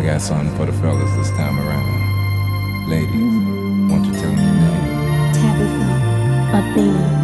I got something for the fellas this time around. Ladies, won't you tell me your name? Tabitha, Athena,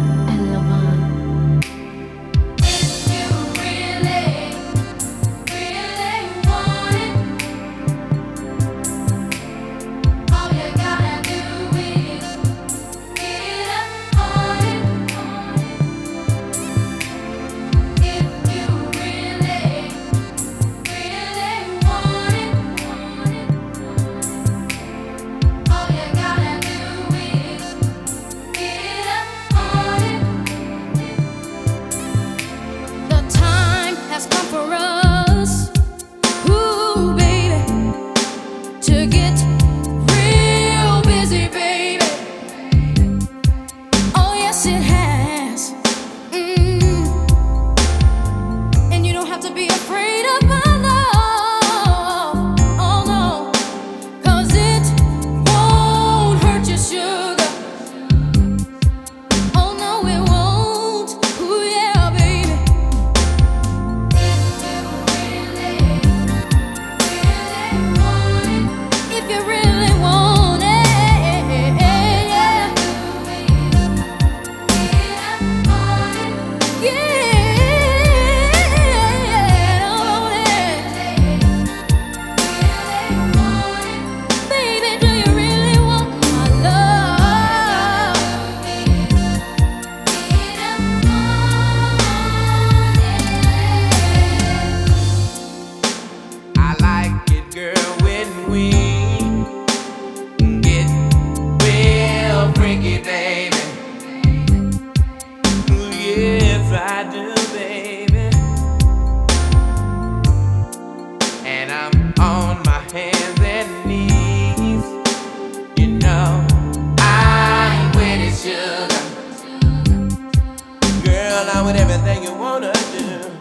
we get real freaky, baby. I do, baby. And I'm on my hands and knees. You know, I'm with it, sugar. Girl, I'm with everything you wanna do.